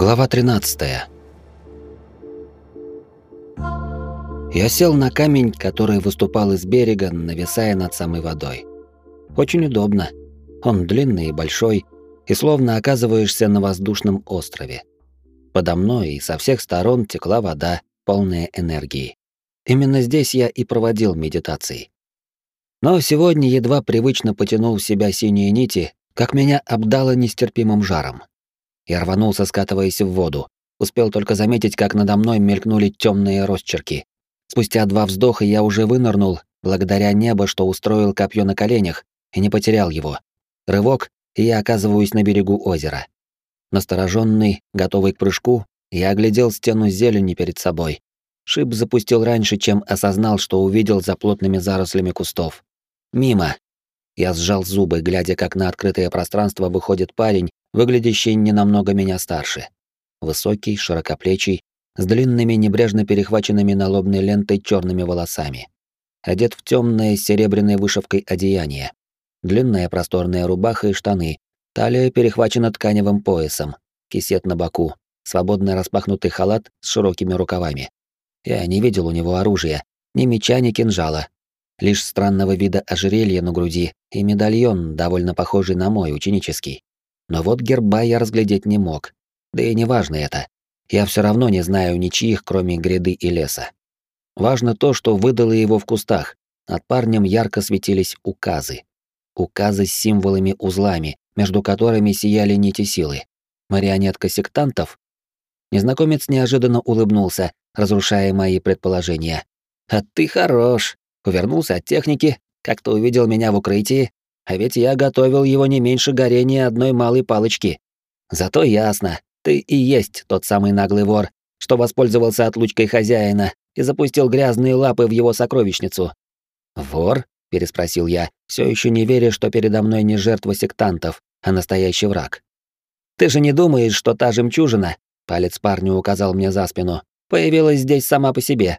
Глава 13. Я сел на камень, который выступал из берега, нависая над самой водой. Очень удобно. Он длинный и большой, и словно оказываешься на воздушном острове. Подо мной и со всех сторон текла вода, полная энергии. Именно здесь я и проводил медитации. Но сегодня едва привычно потянул в себя синие нити, как меня обдало нестерпимым жаром. Я рванулся, скатываясь в воду. Успел только заметить, как надо мной мелькнули темные росчерки. Спустя два вздоха я уже вынырнул, благодаря небу, что устроил копье на коленях, и не потерял его. Рывок, и я оказываюсь на берегу озера. Настороженный, готовый к прыжку, я оглядел стену зелени перед собой. Шип запустил раньше, чем осознал, что увидел за плотными зарослями кустов. Мимо. Я сжал зубы, глядя, как на открытое пространство выходит парень выглядящий не намного меня старше. Высокий, широкоплечий, с длинными небрежно перехваченными на лобной лентой черными волосами. Одет в темное серебряной вышивкой одеяние. Длинная просторная рубаха и штаны, талия перехвачена тканевым поясом, кисет на боку, свободно распахнутый халат с широкими рукавами. Я не видел у него оружия, ни меча, ни кинжала. Лишь странного вида ожерелье на груди и медальон, довольно похожий на мой ученический. Но вот герба я разглядеть не мог. Да и не важно это. Я все равно не знаю ничьих, кроме гряды и леса. Важно то, что выдало его в кустах. Над парнем ярко светились указы. Указы с символами-узлами, между которыми сияли нити силы. Марионетка сектантов? Незнакомец неожиданно улыбнулся, разрушая мои предположения. «А ты хорош!» Увернулся от техники, как-то увидел меня в укрытии, а ведь я готовил его не меньше горения одной малой палочки. Зато ясно, ты и есть тот самый наглый вор, что воспользовался отлучкой хозяина и запустил грязные лапы в его сокровищницу. Вор? переспросил я, все еще не веря, что передо мной не жертва сектантов, а настоящий враг. Ты же не думаешь, что та жемчужина, палец парню указал мне за спину, появилась здесь сама по себе.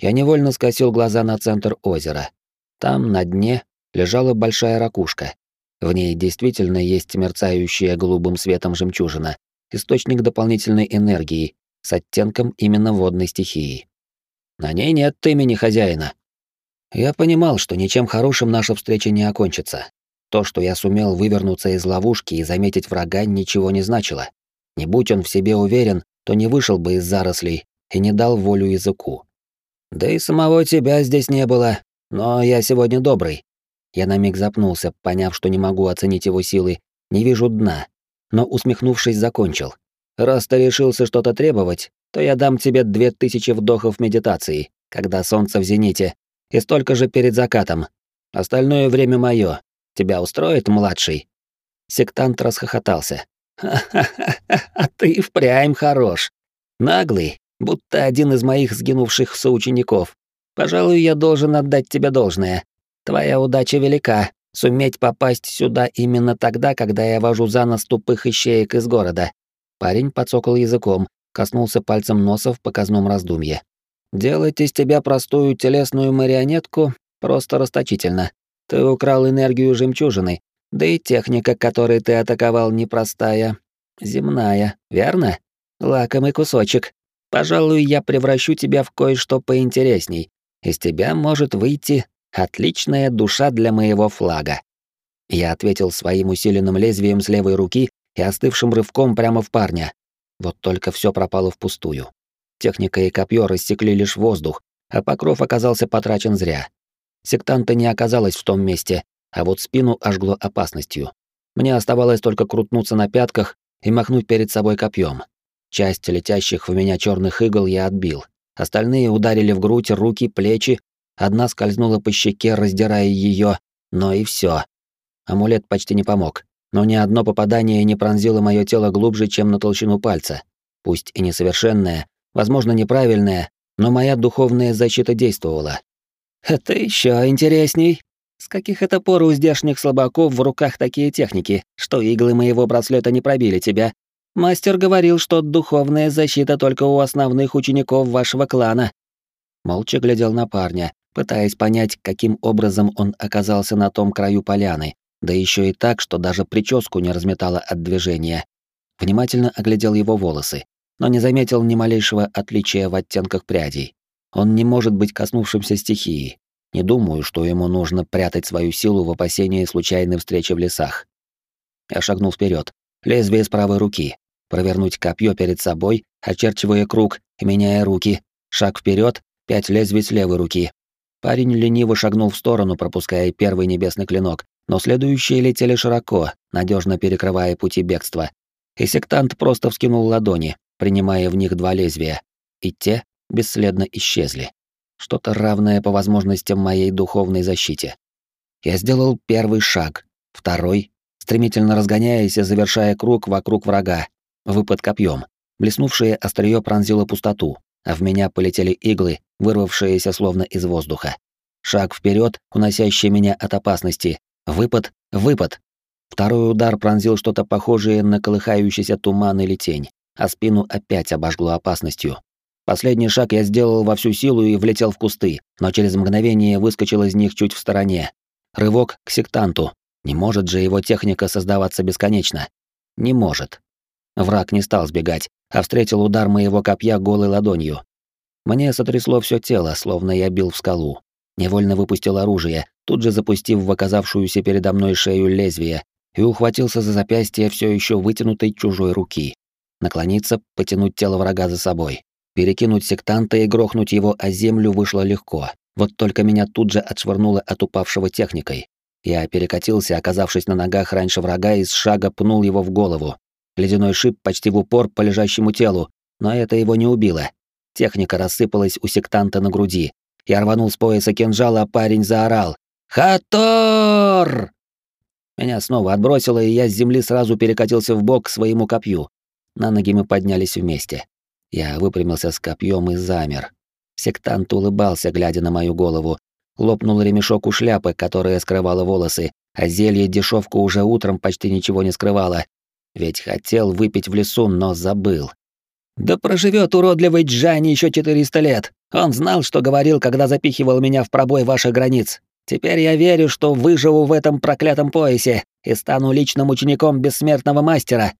Я невольно скосил глаза на центр озера. Там, на дне, лежала большая ракушка. В ней действительно есть мерцающая голубым светом жемчужина, источник дополнительной энергии с оттенком именно водной стихии. На ней нет имени хозяина. Я понимал, что ничем хорошим наша встреча не окончится. То, что я сумел вывернуться из ловушки и заметить врага, ничего не значило. Не будь он в себе уверен, то не вышел бы из зарослей и не дал волю языку. Да и самого тебя здесь не было, но я сегодня добрый. Я на миг запнулся, поняв, что не могу оценить его силы, не вижу дна, но, усмехнувшись, закончил. «Раз ты решился что-то требовать, то я дам тебе две тысячи вдохов медитации, когда солнце в зените, и столько же перед закатом. Остальное время мое. Тебя устроит, младший?» Сектант расхохотался. «Ха-ха-ха, а ты впрямь хорош. Наглый, будто один из моих сгинувших соучеников. Пожалуй, я должен отдать тебе должное. Твоя удача велика. Суметь попасть сюда именно тогда, когда я вожу за нос тупых ищеек из города. Парень подсокал языком, коснулся пальцем носа в показном раздумье. Делать из тебя простую телесную марионетку просто расточительно. Ты украл энергию жемчужины, да и техника, которой ты атаковал, непростая. Земная, верно? Лакомый кусочек. Пожалуй, я превращу тебя в кое-что поинтересней. Из тебя может выйти Отличная душа для моего флага. Я ответил своим усиленным лезвием с левой руки и остывшим рывком прямо в парня. Вот только все пропало впустую. Техника и копье рассекли лишь воздух, а покров оказался потрачен зря. Сектанта не оказалось в том месте, а вот спину ожгло опасностью. Мне оставалось только крутнуться на пятках и махнуть перед собой копьем. Часть летящих в меня черных игл я отбил. Остальные ударили в грудь, руки, плечи, Одна скользнула по щеке, раздирая ее, но и все. Амулет почти не помог, но ни одно попадание не пронзило мое тело глубже, чем на толщину пальца. Пусть и несовершенное, возможно, неправильное, но моя духовная защита действовала. «Это еще интересней. С каких это пор у здешних слабаков в руках такие техники, что иглы моего браслета не пробили тебя? Мастер говорил, что духовная защита только у основных учеников вашего клана». Молча глядел на парня, пытаясь понять, каким образом он оказался на том краю поляны, да еще и так, что даже прическу не разметало от движения. Внимательно оглядел его волосы, но не заметил ни малейшего отличия в оттенках прядей. Он не может быть коснувшимся стихии. Не думаю, что ему нужно прятать свою силу в опасении случайной встречи в лесах. Я шагнул вперед, лезвие с правой руки, провернуть копье перед собой, очерчивая круг меняя руки, шаг вперед, пять лезвий с левой руки. Парень лениво шагнул в сторону, пропуская первый небесный клинок, но следующие летели широко, надежно перекрывая пути бегства. И сектант просто вскинул ладони, принимая в них два лезвия, и те бесследно исчезли. Что-то равное по возможностям моей духовной защите. Я сделал первый шаг, второй, стремительно разгоняясь и завершая круг вокруг врага. Выпад копьем. Блеснувшее острие пронзило пустоту, а в меня полетели иглы, вырвавшиеся словно из воздуха. Шаг вперед, уносящий меня от опасности. Выпад, выпад. Второй удар пронзил что-то похожее на колыхающийся туман или тень, а спину опять обожгло опасностью. Последний шаг я сделал во всю силу и влетел в кусты, но через мгновение выскочил из них чуть в стороне. Рывок к сектанту. Не может же его техника создаваться бесконечно. Не может. Враг не стал сбегать, а встретил удар моего копья голой ладонью. Мне сотрясло все тело, словно я бил в скалу. Невольно выпустил оружие, тут же запустив в оказавшуюся передо мной шею лезвие, и ухватился за запястье все еще вытянутой чужой руки. Наклониться, потянуть тело врага за собой. Перекинуть сектанта и грохнуть его о землю вышло легко. Вот только меня тут же отшвырнуло от упавшего техникой. Я перекатился, оказавшись на ногах раньше врага, и с шага пнул его в голову. Ледяной шип почти в упор по лежащему телу, но это его не убило. Техника рассыпалась у сектанта на груди. Я рванул с пояса кинжала, а парень заорал. «Хатор!» Меня снова отбросило, и я с земли сразу перекатился в бок к своему копью. На ноги мы поднялись вместе. Я выпрямился с копьем и замер. Сектант улыбался, глядя на мою голову. Лопнул ремешок у шляпы, которая скрывала волосы, а зелье дешевку уже утром почти ничего не скрывало. Ведь хотел выпить в лесу, но забыл. Да проживет уродливый Джани еще 400 лет. Он знал, что говорил, когда запихивал меня в пробой ваших границ. Теперь я верю, что выживу в этом проклятом поясе и стану личным учеником бессмертного мастера.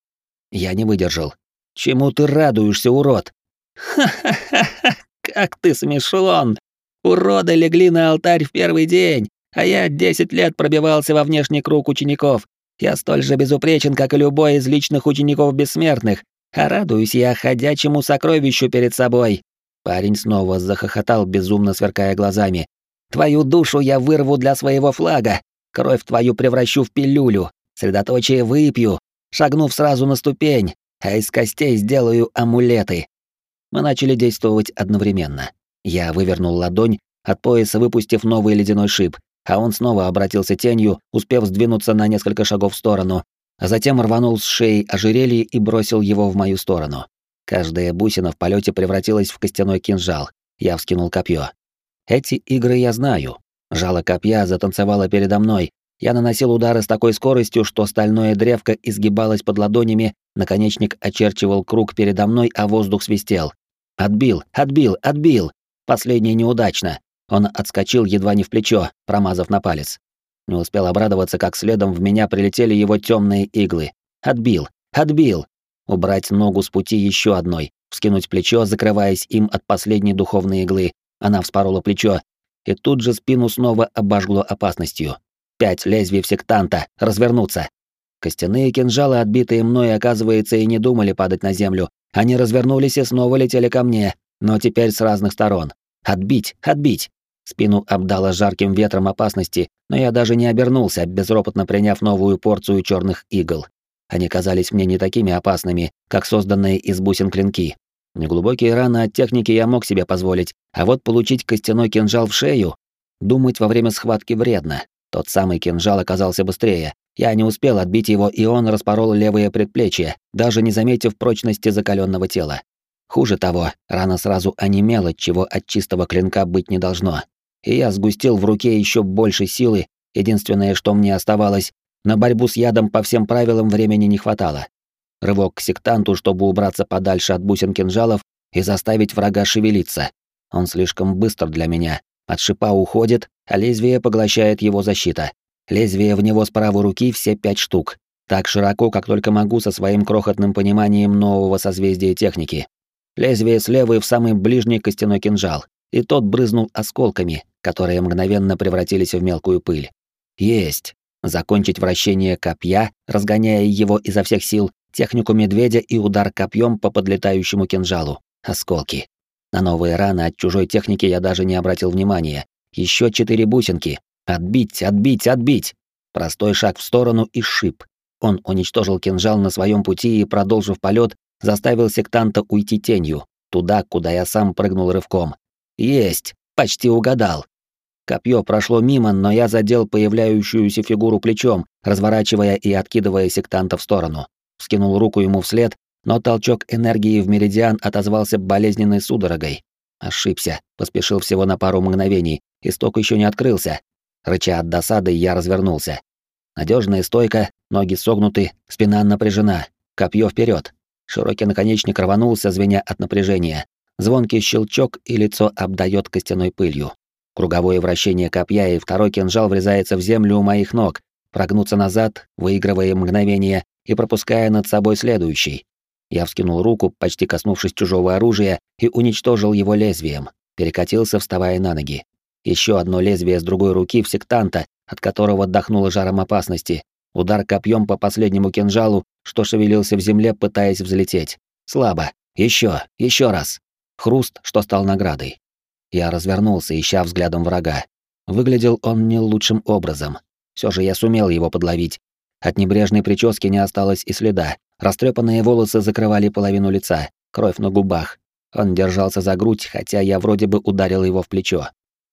Я не выдержал. Чему ты радуешься, урод? Ха-ха-ха, как ты смешон. Уроды легли на алтарь в первый день, а я десять лет пробивался во внешний круг учеников. Я столь же безупречен, как и любой из личных учеников бессмертных, а радуюсь я ходячему сокровищу перед собой. Парень снова захохотал, безумно сверкая глазами. Твою душу я вырву для своего флага, кровь твою превращу в пилюлю, средоточие выпью, шагнув сразу на ступень, а из костей сделаю амулеты. Мы начали действовать одновременно. Я вывернул ладонь, от пояса выпустив новый ледяной шип, а он снова обратился тенью, успев сдвинуться на несколько шагов в сторону, а затем рванул с шеи ожерелье и бросил его в мою сторону. Каждая бусина в полете превратилась в костяной кинжал. Я вскинул копье. Эти игры я знаю. Жало копья затанцевало передо мной. Я наносил удары с такой скоростью, что стальное древко изгибалось под ладонями, наконечник очерчивал круг передо мной, а воздух свистел. Отбил, отбил, отбил. Последний неудачно. Он отскочил едва не в плечо, промазав на палец. Не успел обрадоваться, как следом в меня прилетели его темные иглы. Отбил, отбил. Убрать ногу с пути еще одной, вскинуть плечо, закрываясь им от последней духовной иглы. Она вспорола плечо, и тут же спину снова обожгло опасностью. Пять лезвий сектанта, развернуться. Костяные кинжалы, отбитые мной, оказывается, и не думали падать на землю. Они развернулись и снова летели ко мне, но теперь с разных сторон. Отбить, отбить. Спину обдало жарким ветром опасности, но я даже не обернулся, безропотно приняв новую порцию черных игл. Они казались мне не такими опасными, как созданные из бусин клинки. Неглубокие раны от техники я мог себе позволить, а вот получить костяной кинжал в шею, думать во время схватки вредно. Тот самый кинжал оказался быстрее. Я не успел отбить его, и он распорол левое предплечье, даже не заметив прочности закаленного тела. Хуже того, рана сразу онемела, чего от чистого клинка быть не должно. И я сгустил в руке еще больше силы, единственное, что мне оставалось, на борьбу с ядом по всем правилам времени не хватало. Рывок к сектанту, чтобы убраться подальше от бусин кинжалов и заставить врага шевелиться. Он слишком быстр для меня. От шипа уходит, а лезвие поглощает его защита. Лезвие в него с правой руки все пять штук. Так широко, как только могу со своим крохотным пониманием нового созвездия техники. Лезвие слева в самый ближний костяной кинжал, и тот брызнул осколками, которые мгновенно превратились в мелкую пыль. Есть. Закончить вращение копья, разгоняя его изо всех сил, технику медведя и удар копьем по подлетающему кинжалу. Осколки. На новые раны от чужой техники я даже не обратил внимания. Еще четыре бусинки. Отбить, отбить, отбить. Простой шаг в сторону и шип. Он уничтожил кинжал на своем пути и, продолжив полет, заставил сектанта уйти тенью, туда, куда я сам прыгнул рывком. Есть, почти угадал. Копье прошло мимо, но я задел появляющуюся фигуру плечом, разворачивая и откидывая сектанта в сторону. Вскинул руку ему вслед, но толчок энергии в меридиан отозвался болезненной судорогой. Ошибся, поспешил всего на пару мгновений, исток еще не открылся. Рыча от досады, я развернулся. Надежная стойка, ноги согнуты, спина напряжена, копье вперед. Широкий наконечник рванулся, звеня от напряжения. Звонкий щелчок, и лицо обдает костяной пылью. Круговое вращение копья, и второй кинжал врезается в землю у моих ног, прогнуться назад, выигрывая мгновение и пропуская над собой следующий. Я вскинул руку, почти коснувшись чужого оружия, и уничтожил его лезвием. Перекатился, вставая на ноги. Еще одно лезвие с другой руки в сектанта, от которого отдохнуло жаром опасности. Удар копьем по последнему кинжалу, что шевелился в земле, пытаясь взлететь. Слабо. Еще, еще раз. Хруст, что стал наградой. Я развернулся, ища взглядом врага. Выглядел он не лучшим образом. Все же я сумел его подловить. От небрежной прически не осталось и следа. Растрепанные волосы закрывали половину лица, кровь на губах. Он держался за грудь, хотя я вроде бы ударил его в плечо.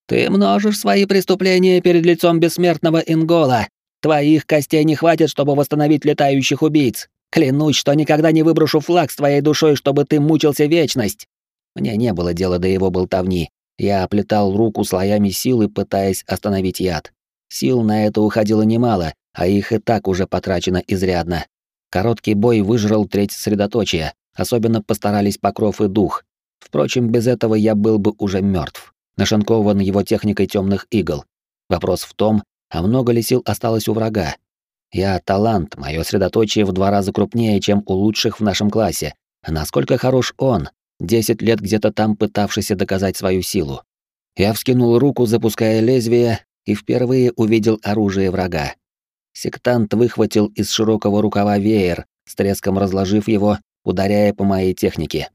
«Ты множишь свои преступления перед лицом бессмертного Ингола. Твоих костей не хватит, чтобы восстановить летающих убийц. Клянусь, что никогда не выброшу флаг с твоей душой, чтобы ты мучился вечность». Мне не было дела до его болтовни, я оплетал руку слоями силы, пытаясь остановить яд. Сил на это уходило немало, а их и так уже потрачено изрядно. Короткий бой выжрал треть средоточия, особенно постарались Покров и Дух. Впрочем, без этого я был бы уже мертв, нашинкован его техникой темных игл. Вопрос в том, а много ли сил осталось у врага. Я талант, мое средоточие в два раза крупнее, чем у лучших в нашем классе. Насколько хорош он, Десять лет где-то там пытавшийся доказать свою силу. Я вскинул руку, запуская лезвие, и впервые увидел оружие врага. Сектант выхватил из широкого рукава веер, с треском разложив его, ударяя по моей технике.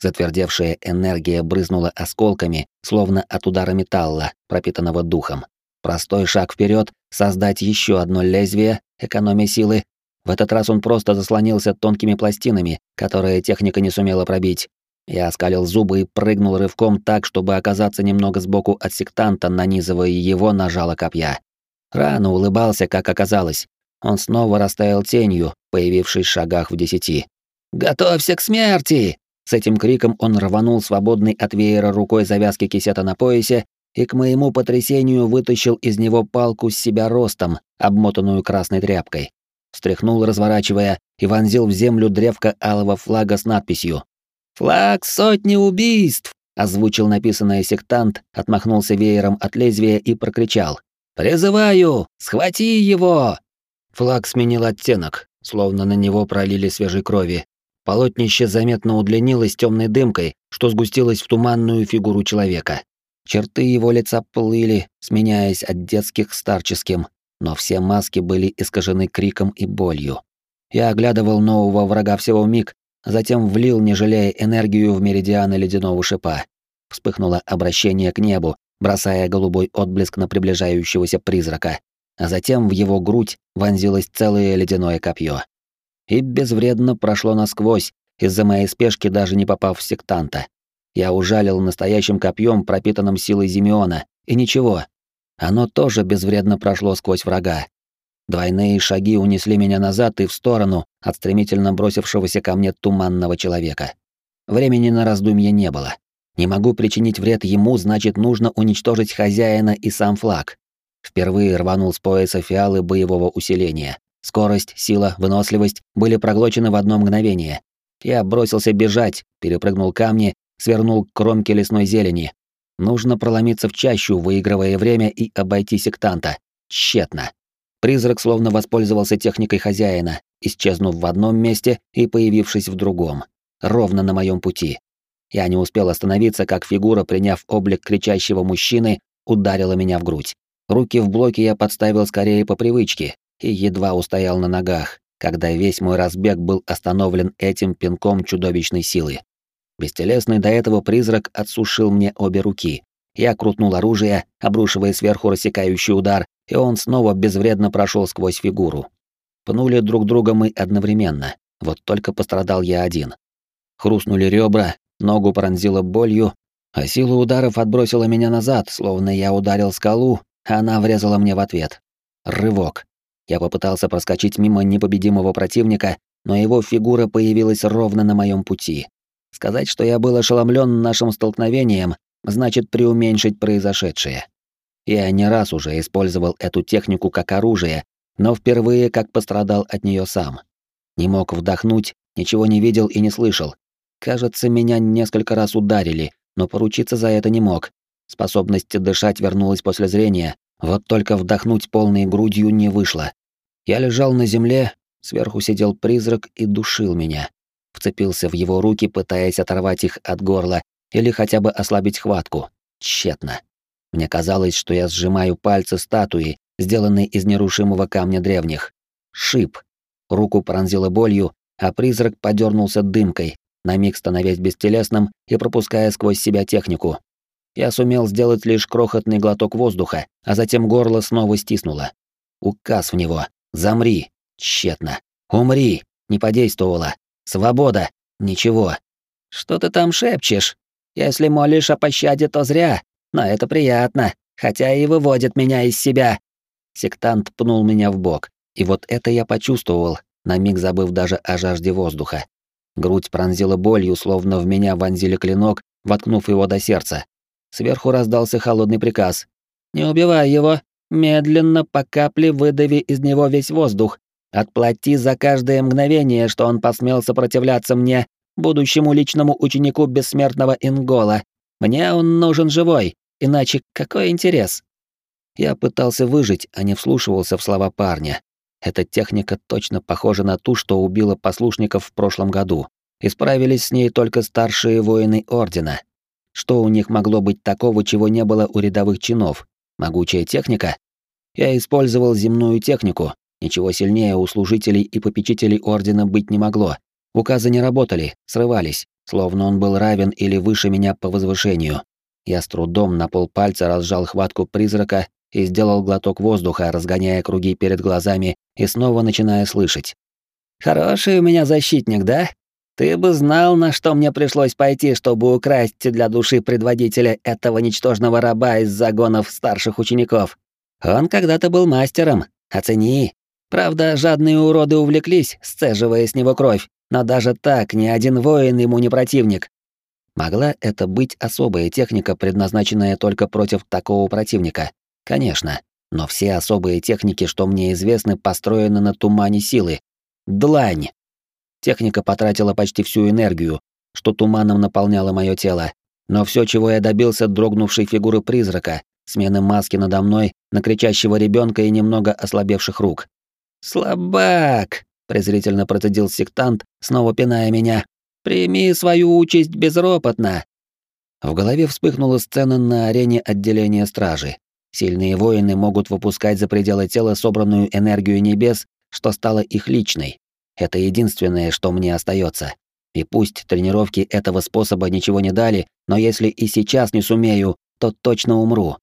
Затвердевшая энергия брызнула осколками, словно от удара металла, пропитанного духом. Простой шаг вперед, создать еще одно лезвие, экономия силы. В этот раз он просто заслонился тонкими пластинами, которые техника не сумела пробить, я оскалил зубы и прыгнул рывком так, чтобы оказаться немного сбоку от сектанта, нанизывая его на жало копья. Рано улыбался, как оказалось. Он снова растаял тенью, появившись в шагах в десяти. «Готовься к смерти!» С этим криком он рванул свободный от веера рукой завязки кисета на поясе и, к моему потрясению, вытащил из него палку с себя ростом, обмотанную красной тряпкой. Встряхнул, разворачивая, и вонзил в землю древко алого флага с надписью «Флаг сотни убийств!» — озвучил написанное сектант, отмахнулся веером от лезвия и прокричал. «Призываю! Схвати его!» Флаг сменил оттенок, словно на него пролили свежей крови. Полотнище заметно удлинилось темной дымкой, что сгустилось в туманную фигуру человека. Черты его лица плыли, сменяясь от детских к старческим, но все маски были искажены криком и болью. Я оглядывал нового врага всего миг, затем влил, не жалея энергию в меридианы ледяного шипа. Вспыхнуло обращение к небу, бросая голубой отблеск на приближающегося призрака, а затем в его грудь вонзилось целое ледяное копье. И безвредно прошло насквозь, из-за моей спешки даже не попав в сектанта. Я ужалил настоящим копьем, пропитанным силой Зимеона, и ничего. Оно тоже безвредно прошло сквозь врага, Двойные шаги унесли меня назад и в сторону от стремительно бросившегося ко мне туманного человека. Времени на раздумье не было. Не могу причинить вред ему, значит, нужно уничтожить хозяина и сам флаг. Впервые рванул с пояса фиалы боевого усиления. Скорость, сила, выносливость были проглочены в одно мгновение. Я бросился бежать, перепрыгнул камни, свернул к кромке лесной зелени. Нужно проломиться в чащу, выигрывая время и обойти сектанта. Тщетно. Призрак словно воспользовался техникой хозяина, исчезнув в одном месте и появившись в другом, ровно на моем пути. Я не успел остановиться, как фигура, приняв облик кричащего мужчины, ударила меня в грудь. Руки в блоке я подставил скорее по привычке и едва устоял на ногах, когда весь мой разбег был остановлен этим пинком чудовищной силы. Бестелесный до этого призрак отсушил мне обе руки. Я крутнул оружие, обрушивая сверху рассекающий удар, и он снова безвредно прошел сквозь фигуру. Пнули друг друга мы одновременно, вот только пострадал я один. Хрустнули ребра, ногу пронзило болью, а сила ударов отбросила меня назад, словно я ударил скалу, а она врезала мне в ответ. Рывок. Я попытался проскочить мимо непобедимого противника, но его фигура появилась ровно на моем пути. Сказать, что я был ошеломлен нашим столкновением, значит преуменьшить произошедшее. Я не раз уже использовал эту технику как оружие, но впервые как пострадал от нее сам. Не мог вдохнуть, ничего не видел и не слышал. Кажется, меня несколько раз ударили, но поручиться за это не мог. Способность дышать вернулась после зрения, вот только вдохнуть полной грудью не вышло. Я лежал на земле, сверху сидел призрак и душил меня. Вцепился в его руки, пытаясь оторвать их от горла или хотя бы ослабить хватку. Тщетно. Мне казалось, что я сжимаю пальцы статуи, сделанной из нерушимого камня древних. Шип. Руку пронзило болью, а призрак подернулся дымкой, на миг становясь бестелесным и пропуская сквозь себя технику. Я сумел сделать лишь крохотный глоток воздуха, а затем горло снова стиснуло. Указ в него. Замри. Тщетно. Умри. Не подействовало. Свобода. Ничего. Что ты там шепчешь? Если молишь о пощаде, то зря. Но это приятно, хотя и выводит меня из себя. Сектант пнул меня в бок, и вот это я почувствовал, на миг забыв даже о жажде воздуха. Грудь пронзила болью, словно в меня вонзили клинок, воткнув его до сердца. Сверху раздался холодный приказ. «Не убивай его. Медленно, по капле выдави из него весь воздух. Отплати за каждое мгновение, что он посмел сопротивляться мне, будущему личному ученику бессмертного Ингола. Мне он нужен живой, иначе какой интерес?» Я пытался выжить, а не вслушивался в слова парня. Эта техника точно похожа на ту, что убила послушников в прошлом году. Исправились с ней только старшие воины Ордена, что у них могло быть такого, чего не было у рядовых чинов? Могучая техника? Я использовал земную технику. Ничего сильнее у служителей и попечителей Ордена быть не могло. Указы не работали, срывались, словно он был равен или выше меня по возвышению. Я с трудом на полпальца разжал хватку призрака и сделал глоток воздуха, разгоняя круги перед глазами и снова начиная слышать. «Хороший у меня защитник, да? Ты бы знал, на что мне пришлось пойти, чтобы украсть для души предводителя этого ничтожного раба из загонов старших учеников. Он когда-то был мастером, оцени. Правда, жадные уроды увлеклись, сцеживая с него кровь, но даже так ни один воин ему не противник. Могла это быть особая техника, предназначенная только против такого противника? Конечно, но все особые техники, что мне известны, построены на тумане силы. Длань. Техника потратила почти всю энергию, что туманом наполняло мое тело. Но все, чего я добился дрогнувшей фигуры призрака, смены маски надо мной, на кричащего ребенка и немного ослабевших рук. «Слабак!» — презрительно процедил сектант, снова пиная меня. «Прими свою участь безропотно!» В голове вспыхнула сцена на арене отделения стражи. Сильные воины могут выпускать за пределы тела собранную энергию небес, что стало их личной. Это единственное, что мне остается. И пусть тренировки этого способа ничего не дали, но если и сейчас не сумею, то точно умру.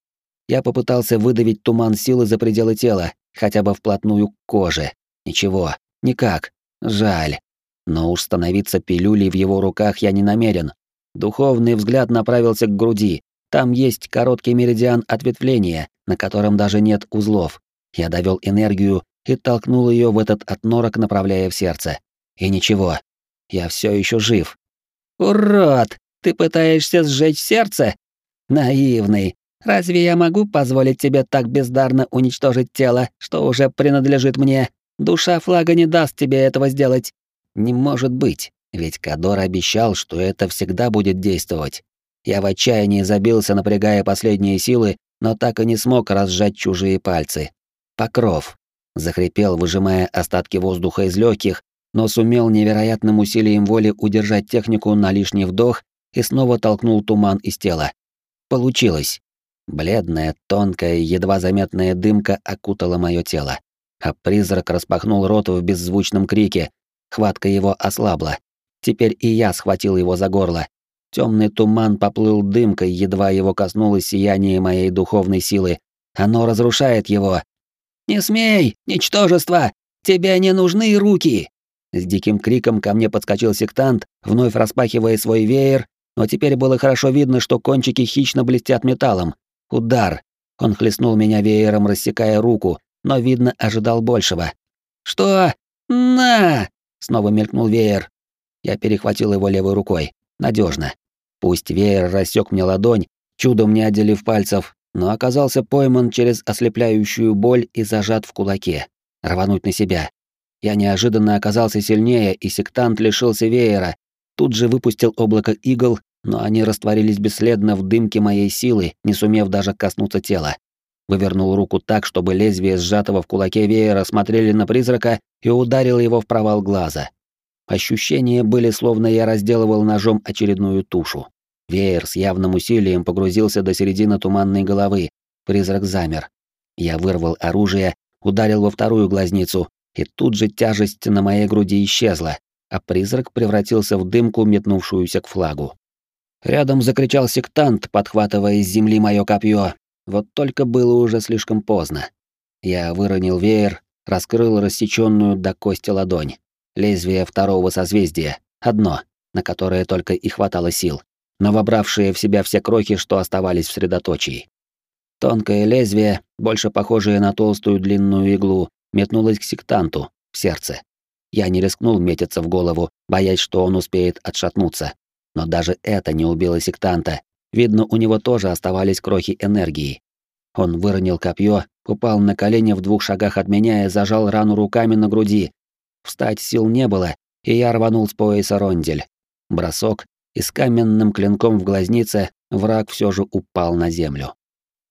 Я попытался выдавить туман силы за пределы тела, хотя бы вплотную к коже. Ничего, никак. Жаль. Но уж становиться пилюлей в его руках я не намерен. Духовный взгляд направился к груди. Там есть короткий меридиан ответвления, на котором даже нет узлов. Я довел энергию и толкнул ее в этот отнорок, направляя в сердце. И ничего, я все еще жив. «Урод! Ты пытаешься сжечь сердце? Наивный! Разве я могу позволить тебе так бездарно уничтожить тело, что уже принадлежит мне? Душа флага не даст тебе этого сделать. Не может быть, ведь Кадор обещал, что это всегда будет действовать. Я в отчаянии забился, напрягая последние силы, но так и не смог разжать чужие пальцы. Покров. Захрипел, выжимая остатки воздуха из легких, но сумел невероятным усилием воли удержать технику на лишний вдох и снова толкнул туман из тела. Получилось. Бледная, тонкая, едва заметная дымка окутала мое тело, а призрак распахнул рот в беззвучном крике. Хватка его ослабла. Теперь и я схватил его за горло. Темный туман поплыл дымкой, едва его коснулось сияние моей духовной силы. Оно разрушает его. «Не смей, ничтожество! Тебе не нужны руки!» С диким криком ко мне подскочил сектант, вновь распахивая свой веер, но теперь было хорошо видно, что кончики хищно блестят металлом. Удар. Он хлестнул меня веером, рассекая руку, но, видно, ожидал большего. «Что? На!» — снова мелькнул веер. Я перехватил его левой рукой. Надежно. Пусть веер рассек мне ладонь, чудом не отделив пальцев, но оказался пойман через ослепляющую боль и зажат в кулаке. Рвануть на себя. Я неожиданно оказался сильнее, и сектант лишился веера. Тут же выпустил облако игл, но они растворились бесследно в дымке моей силы, не сумев даже коснуться тела. Вывернул руку так, чтобы лезвие сжатого в кулаке веера смотрели на призрака и ударил его в провал глаза. Ощущения были, словно я разделывал ножом очередную тушу. Веер с явным усилием погрузился до середины туманной головы. Призрак замер. Я вырвал оружие, ударил во вторую глазницу, и тут же тяжесть на моей груди исчезла, а призрак превратился в дымку, метнувшуюся к флагу. Рядом закричал сектант, подхватывая с земли мое копье. Вот только было уже слишком поздно. Я выронил веер, раскрыл рассеченную до кости ладонь. Лезвие второго созвездия, одно, на которое только и хватало сил, но вобравшее в себя все крохи, что оставались в средоточии. Тонкое лезвие, больше похожее на толстую длинную иглу, метнулось к сектанту, в сердце. Я не рискнул метиться в голову, боясь, что он успеет отшатнуться. Но даже это не убило сектанта. Видно, у него тоже оставались крохи энергии. Он выронил копье, упал на колени в двух шагах от меня и зажал рану руками на груди, Встать сил не было, и я рванул с пояса рондель. Бросок, и с каменным клинком в глазнице враг все же упал на землю.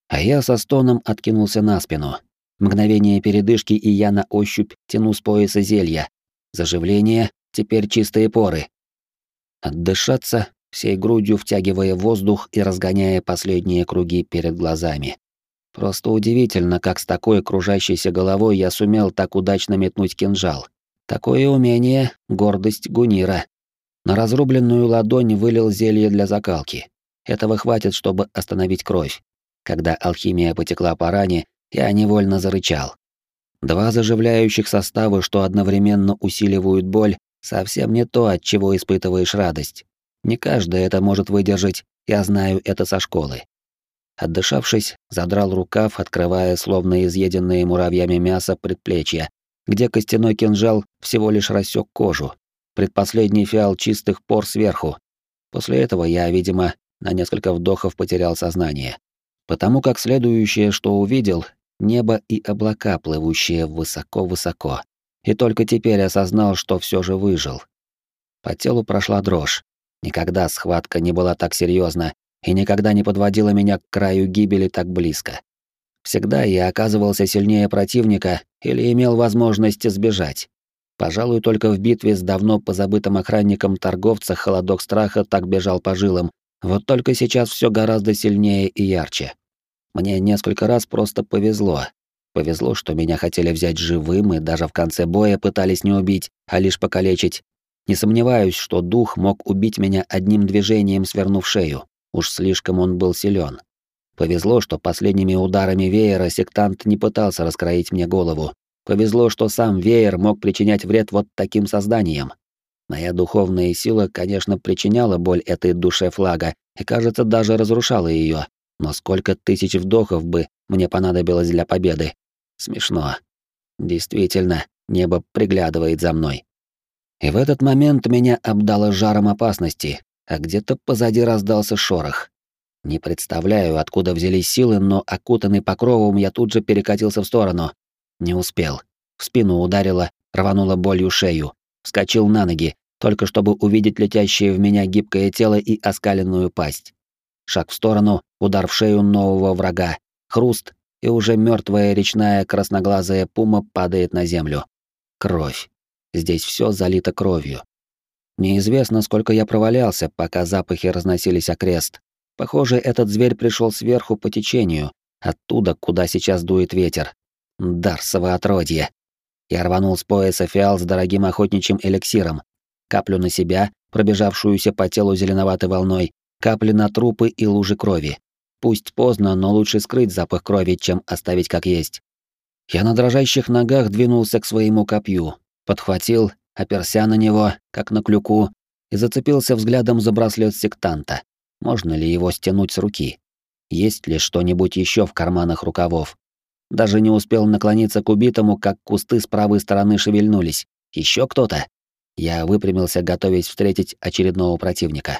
А я со стоном откинулся на спину. Мгновение передышки, и я на ощупь тяну с пояса зелья. Заживление, теперь чистые поры. Отдышаться, всей грудью втягивая воздух и разгоняя последние круги перед глазами. Просто удивительно, как с такой кружащейся головой я сумел так удачно метнуть кинжал. Такое умение — гордость Гунира. На разрубленную ладонь вылил зелье для закалки. Этого хватит, чтобы остановить кровь. Когда алхимия потекла по ране, я невольно зарычал. Два заживляющих состава, что одновременно усиливают боль, совсем не то, от чего испытываешь радость. Не каждый это может выдержать, я знаю это со школы. Отдышавшись, задрал рукав, открывая словно изъеденные муравьями мясо предплечья, где костяной кинжал всего лишь рассек кожу, предпоследний фиал чистых пор сверху. После этого я, видимо, на несколько вдохов потерял сознание. Потому как следующее, что увидел, небо и облака, плывущие высоко-высоко. И только теперь осознал, что все же выжил. По телу прошла дрожь. Никогда схватка не была так серьезна и никогда не подводила меня к краю гибели так близко. Всегда я оказывался сильнее противника или имел возможность сбежать. Пожалуй, только в битве с давно позабытым охранником торговца холодок страха так бежал по жилам. Вот только сейчас все гораздо сильнее и ярче. Мне несколько раз просто повезло. Повезло, что меня хотели взять живым и даже в конце боя пытались не убить, а лишь покалечить. Не сомневаюсь, что дух мог убить меня одним движением, свернув шею. Уж слишком он был силен. Повезло, что последними ударами веера сектант не пытался раскроить мне голову. Повезло, что сам веер мог причинять вред вот таким созданиям. Моя духовная сила, конечно, причиняла боль этой душе флага и, кажется, даже разрушала ее. Но сколько тысяч вдохов бы мне понадобилось для победы? Смешно. Действительно, небо приглядывает за мной. И в этот момент меня обдало жаром опасности, а где-то позади раздался шорох. Не представляю, откуда взялись силы, но окутанный покровом я тут же перекатился в сторону. Не успел. В спину ударило, рвануло болью шею. Вскочил на ноги, только чтобы увидеть летящее в меня гибкое тело и оскаленную пасть. Шаг в сторону, удар в шею нового врага, хруст, и уже мертвая речная красноглазая пума падает на землю. Кровь. Здесь все залито кровью. Неизвестно, сколько я провалялся, пока запахи разносились окрест. Похоже, этот зверь пришел сверху по течению, оттуда, куда сейчас дует ветер. Дарсово отродье. Я рванул с пояса фиал с дорогим охотничьим эликсиром. Каплю на себя, пробежавшуюся по телу зеленоватой волной, капли на трупы и лужи крови. Пусть поздно, но лучше скрыть запах крови, чем оставить как есть. Я на дрожащих ногах двинулся к своему копью, подхватил, оперся на него, как на клюку, и зацепился взглядом за браслет сектанта. Можно ли его стянуть с руки? Есть ли что-нибудь еще в карманах рукавов? Даже не успел наклониться к убитому, как кусты с правой стороны шевельнулись. Еще кто-то? Я выпрямился, готовясь встретить очередного противника.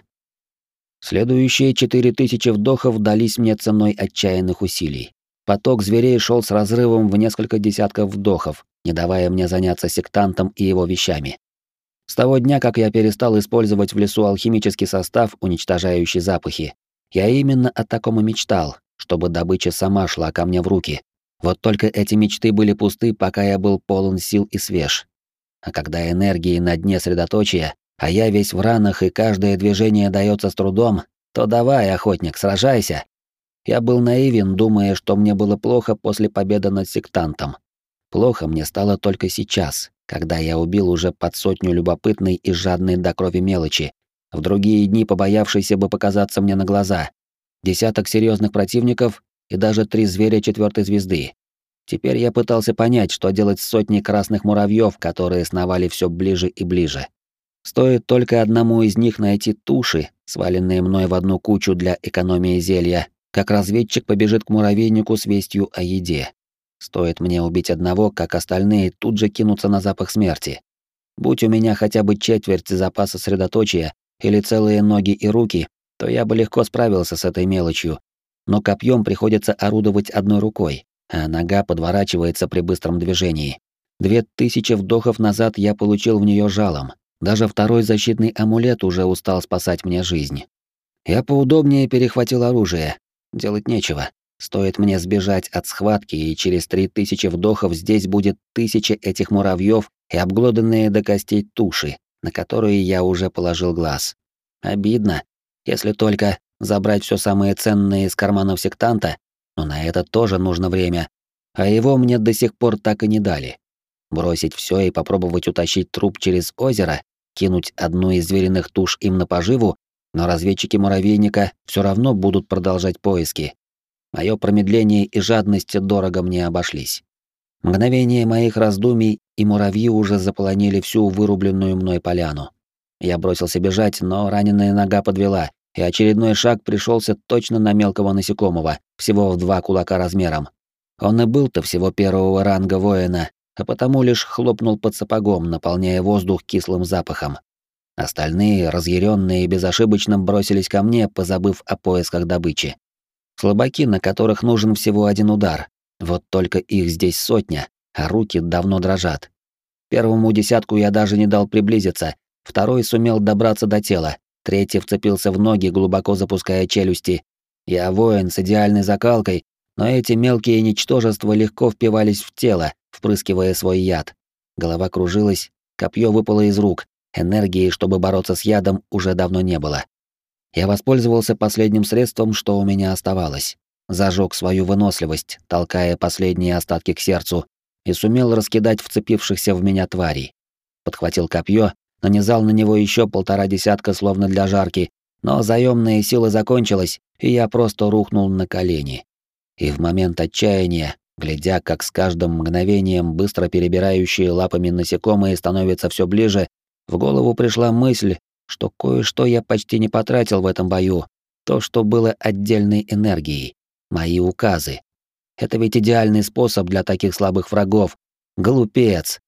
Следующие четыре тысячи вдохов дались мне ценой отчаянных усилий. Поток зверей шел с разрывом в несколько десятков вдохов, не давая мне заняться сектантом и его вещами. С того дня, как я перестал использовать в лесу алхимический состав, уничтожающий запахи, я именно о таком и мечтал, чтобы добыча сама шла ко мне в руки. Вот только эти мечты были пусты, пока я был полон сил и свеж. А когда энергии на дне средоточия, а я весь в ранах и каждое движение дается с трудом, то давай, охотник, сражайся. Я был наивен, думая, что мне было плохо после победы над сектантом. Плохо мне стало только сейчас, когда я убил уже под сотню любопытной и жадной до крови мелочи, в другие дни побоявшейся бы показаться мне на глаза. Десяток серьезных противников и даже три зверя четвертой звезды. Теперь я пытался понять, что делать с сотней красных муравьев, которые сновали все ближе и ближе. Стоит только одному из них найти туши, сваленные мной в одну кучу для экономии зелья, как разведчик побежит к муравейнику с вестью о еде. Стоит мне убить одного, как остальные тут же кинутся на запах смерти. Будь у меня хотя бы четверть запаса средоточия или целые ноги и руки, то я бы легко справился с этой мелочью. Но копьем приходится орудовать одной рукой, а нога подворачивается при быстром движении. Две тысячи вдохов назад я получил в нее жалом. Даже второй защитный амулет уже устал спасать мне жизнь. Я поудобнее перехватил оружие. Делать нечего. Стоит мне сбежать от схватки, и через три тысячи вдохов здесь будет тысяча этих муравьев и обглоданные до костей туши, на которые я уже положил глаз. Обидно, если только забрать все самое ценное из карманов сектанта, но на это тоже нужно время, а его мне до сих пор так и не дали. Бросить все и попробовать утащить труп через озеро, кинуть одну из звериных туш им на поживу, но разведчики муравейника все равно будут продолжать поиски, Мое промедление и жадность дорого мне обошлись. Мгновение моих раздумий, и муравьи уже заполонили всю вырубленную мной поляну. Я бросился бежать, но раненая нога подвела, и очередной шаг пришелся точно на мелкого насекомого, всего в два кулака размером. Он и был-то всего первого ранга воина, а потому лишь хлопнул под сапогом, наполняя воздух кислым запахом. Остальные, разъяренные, безошибочно бросились ко мне, позабыв о поисках добычи. Слабаки, на которых нужен всего один удар. Вот только их здесь сотня, а руки давно дрожат. Первому десятку я даже не дал приблизиться, второй сумел добраться до тела, третий вцепился в ноги, глубоко запуская челюсти. Я воин с идеальной закалкой, но эти мелкие ничтожества легко впивались в тело, впрыскивая свой яд. Голова кружилась, копье выпало из рук, энергии, чтобы бороться с ядом, уже давно не было. Я воспользовался последним средством, что у меня оставалось. Зажег свою выносливость, толкая последние остатки к сердцу, и сумел раскидать вцепившихся в меня тварей. Подхватил копье, нанизал на него еще полтора десятка, словно для жарки, но заемная сила закончилась, и я просто рухнул на колени. И в момент отчаяния, глядя, как с каждым мгновением быстро перебирающие лапами насекомые становятся все ближе, в голову пришла мысль, что кое-что я почти не потратил в этом бою, то, что было отдельной энергией, мои указы. Это ведь идеальный способ для таких слабых врагов. Глупец.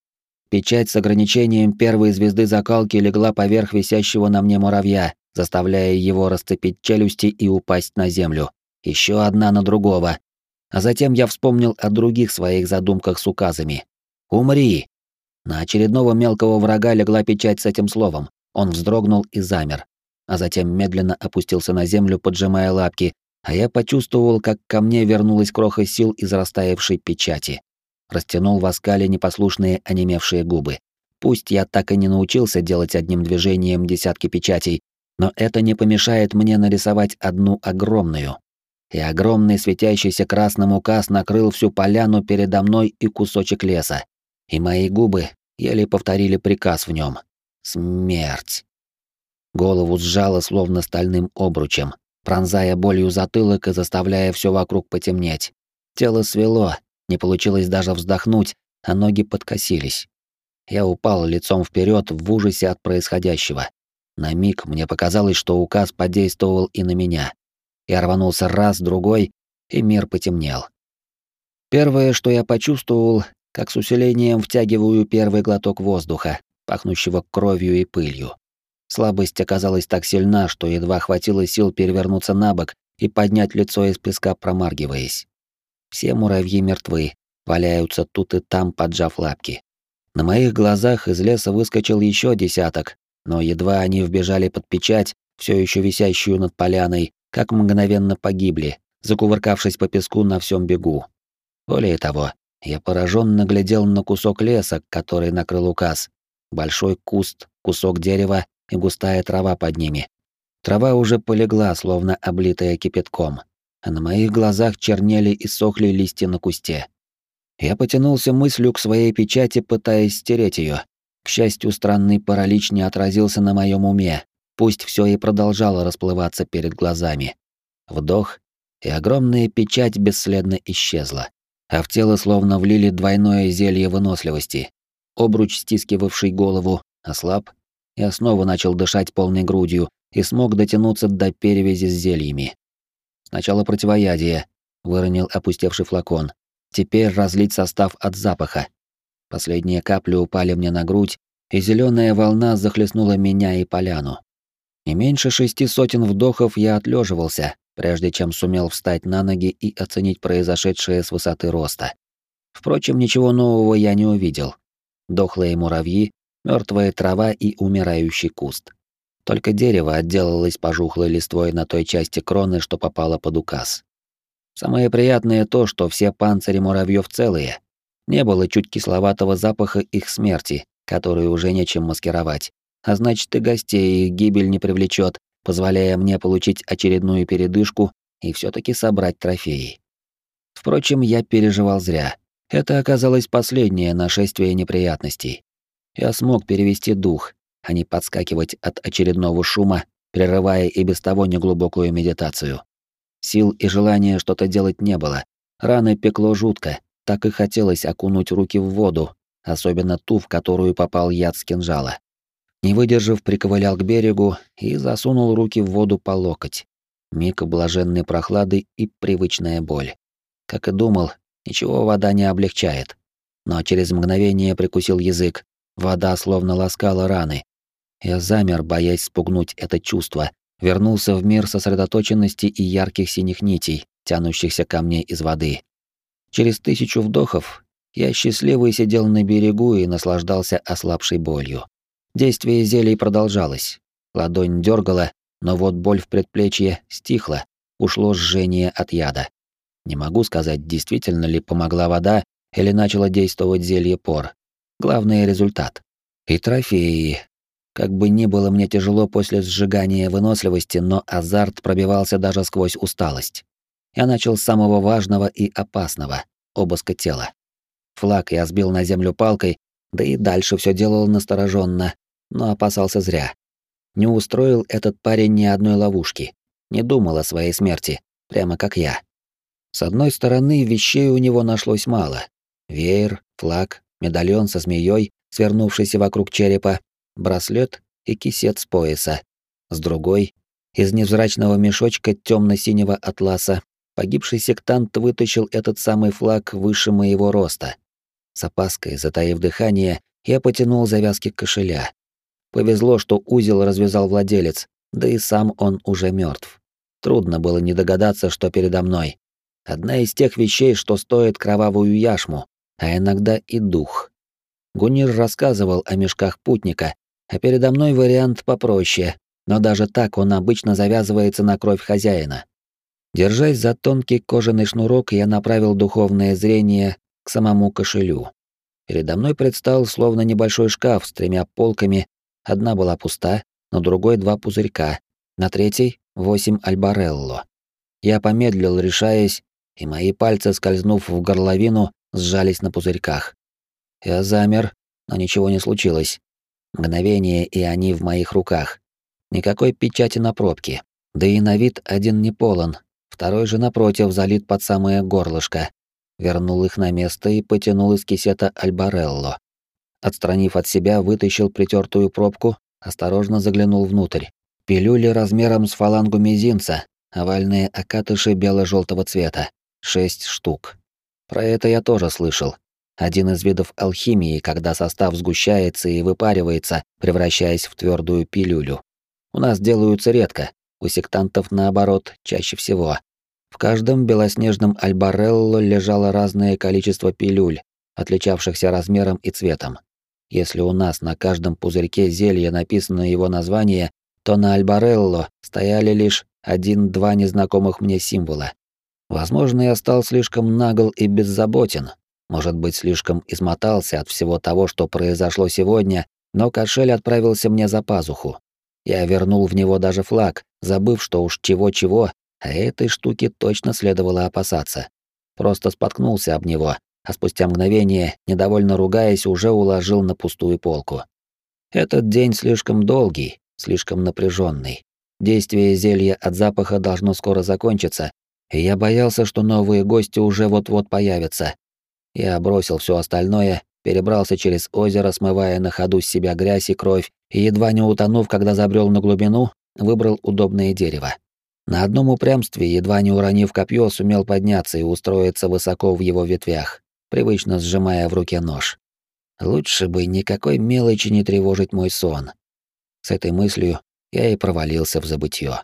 Печать с ограничением первой звезды закалки легла поверх висящего на мне муравья, заставляя его расцепить челюсти и упасть на землю. Еще одна на другого. А затем я вспомнил о других своих задумках с указами. «Умри!» На очередного мелкого врага легла печать с этим словом. Он вздрогнул и замер, а затем медленно опустился на землю, поджимая лапки, а я почувствовал, как ко мне вернулась кроха сил из растаявшей печати. Растянул в оскале непослушные онемевшие губы. Пусть я так и не научился делать одним движением десятки печатей, но это не помешает мне нарисовать одну огромную. И огромный светящийся красным указ накрыл всю поляну передо мной и кусочек леса. И мои губы еле повторили приказ в нем. Смерть. Голову сжало словно стальным обручем, пронзая болью затылок и заставляя все вокруг потемнеть. Тело свело, не получилось даже вздохнуть, а ноги подкосились. Я упал лицом вперед в ужасе от происходящего. На миг мне показалось, что указ подействовал и на меня. Я рванулся раз, другой, и мир потемнел. Первое, что я почувствовал, как с усилением втягиваю первый глоток воздуха, пахнущего кровью и пылью. Слабость оказалась так сильна, что едва хватило сил перевернуться на бок и поднять лицо из песка, промаргиваясь. Все муравьи мертвы, валяются тут и там, поджав лапки. На моих глазах из леса выскочил еще десяток, но едва они вбежали под печать, все еще висящую над поляной, как мгновенно погибли, закувыркавшись по песку на всем бегу. Более того, я пораженно глядел на кусок леса, который накрыл указ. Большой куст, кусок дерева и густая трава под ними. Трава уже полегла, словно облитая кипятком, а на моих глазах чернели и сохли листья на кусте. Я потянулся мыслью к своей печати, пытаясь стереть ее, к счастью, странный паралич не отразился на моем уме, пусть все и продолжало расплываться перед глазами. Вдох, и огромная печать бесследно исчезла, а в тело словно влили двойное зелье выносливости. Обруч, стискивавший голову, ослаб, я снова начал дышать полной грудью и смог дотянуться до перевязи с зельями. Сначала противоядие, выронил опустевший флакон. Теперь разлить состав от запаха. Последние капли упали мне на грудь, и зеленая волна захлестнула меня и поляну. Не меньше шести сотен вдохов я отлеживался, прежде чем сумел встать на ноги и оценить произошедшее с высоты роста. Впрочем, ничего нового я не увидел. Дохлые муравьи, мертвая трава и умирающий куст. Только дерево отделалось пожухлой листвой на той части кроны, что попало под указ. Самое приятное то, что все панцири муравьев целые, не было чуть кисловатого запаха их смерти, который уже нечем маскировать. А значит, и гостей их гибель не привлечет, позволяя мне получить очередную передышку и все таки собрать трофеи. Впрочем, я переживал зря. Это оказалось последнее нашествие неприятностей. Я смог перевести дух, а не подскакивать от очередного шума, прерывая и без того неглубокую медитацию. Сил и желания что-то делать не было. Раны пекло жутко, так и хотелось окунуть руки в воду, особенно ту, в которую попал яд с кинжала. Не выдержав, приковылял к берегу и засунул руки в воду по локоть. Миг блаженной прохлады и привычная боль. Как и думал, ничего вода не облегчает. Но через мгновение прикусил язык. Вода словно ласкала раны. Я замер, боясь спугнуть это чувство. Вернулся в мир сосредоточенности и ярких синих нитей, тянущихся ко мне из воды. Через тысячу вдохов я счастливый сидел на берегу и наслаждался ослабшей болью. Действие зелий продолжалось. Ладонь дергала, но вот боль в предплечье стихла, ушло жжение от яда. Не могу сказать, действительно ли помогла вода или начало действовать зелье пор. Главный результат. И трофеи. Как бы ни было мне тяжело после сжигания выносливости, но азарт пробивался даже сквозь усталость. Я начал с самого важного и опасного — обыска тела. Флаг я сбил на землю палкой, да и дальше все делал настороженно, но опасался зря. Не устроил этот парень ни одной ловушки, не думал о своей смерти, прямо как я. С одной стороны, вещей у него нашлось мало. Веер, флаг, медальон со змеей, свернувшийся вокруг черепа, браслет и кисет с пояса. С другой, из невзрачного мешочка темно-синего атласа Погибший сектант вытащил этот самый флаг выше моего роста. С опаской, затаив дыхание, я потянул завязки кошеля. Повезло, что узел развязал владелец, да и сам он уже мертв. Трудно было не догадаться, что передо мной. Одна из тех вещей, что стоит кровавую яшму, а иногда и дух. Гунир рассказывал о мешках путника, а передо мной вариант попроще, но даже так он обычно завязывается на кровь хозяина. Держась за тонкий кожаный шнурок, я направил духовное зрение к самому кошелю. Передо мной предстал словно небольшой шкаф с тремя полками. Одна была пуста, на другой два пузырька, на третьей — восемь альбарелло. Я помедлил, решаясь, и мои пальцы, скользнув в горловину, сжались на пузырьках. Я замер, но ничего не случилось. Мгновение, и они в моих руках. Никакой печати на пробке. Да и на вид один не полон, второй же напротив залит под самое горлышко. Вернул их на место и потянул из кисета альбарелло. Отстранив от себя, вытащил притертую пробку, осторожно заглянул внутрь. Пилюли размером с фалангу мизинца, овальные окатыши бело-желтого цвета. Шесть штук. Про это я тоже слышал. Один из видов алхимии, когда состав сгущается и выпаривается, превращаясь в твердую пилюлю. У нас делаются редко, у сектантов наоборот, чаще всего. В каждом белоснежном альбарелло лежало разное количество пилюль, отличавшихся размером и цветом. Если у нас на каждом пузырьке зелья написано его название, то на альбарелло стояли лишь один-два незнакомых мне символа. Возможно, я стал слишком нагл и беззаботен, может быть, слишком измотался от всего того, что произошло сегодня, но кошель отправился мне за пазуху. Я вернул в него даже флаг, забыв, что уж чего-чего, а этой штуки точно следовало опасаться. Просто споткнулся об него, а спустя мгновение, недовольно ругаясь, уже уложил на пустую полку. Этот день слишком долгий, слишком напряженный. Действие зелья от запаха должно скоро закончиться, и я боялся, что новые гости уже вот-вот появятся. Я бросил все остальное, перебрался через озеро, смывая на ходу с себя грязь и кровь, и едва не утонув, когда забрел на глубину, выбрал удобное дерево. На одном упрямстве, едва не уронив копье, сумел подняться и устроиться высоко в его ветвях, привычно сжимая в руке нож. Лучше бы никакой мелочи не тревожить мой сон. С этой мыслью я и провалился в забытье.